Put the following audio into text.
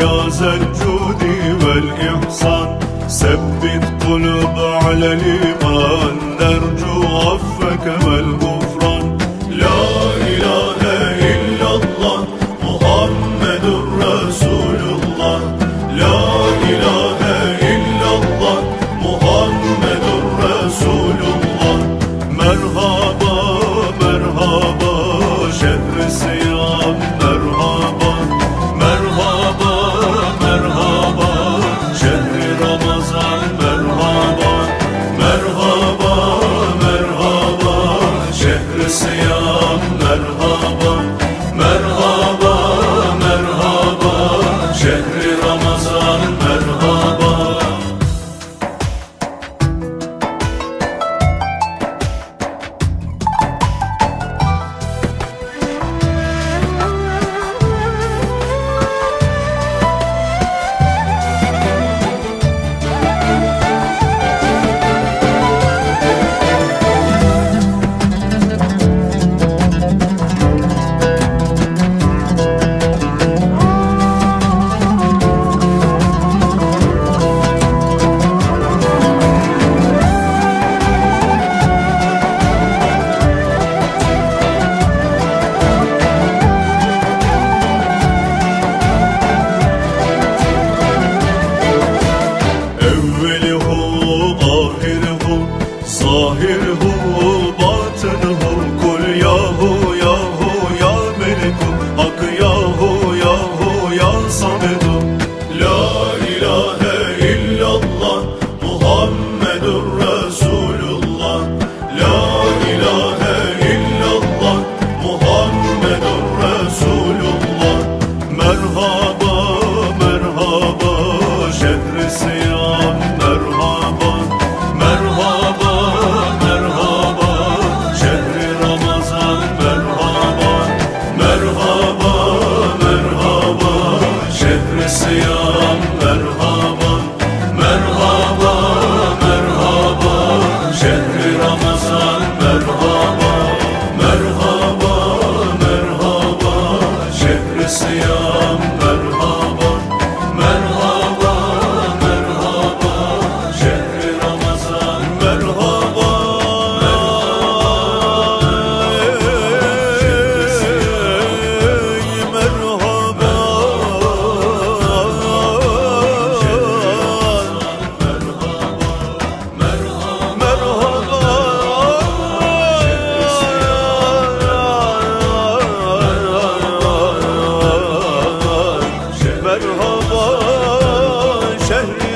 يا ذا الجود والإحسان ثبت قلوب على الإيمان نرجو عفك والغفران. Ramazan. şehri.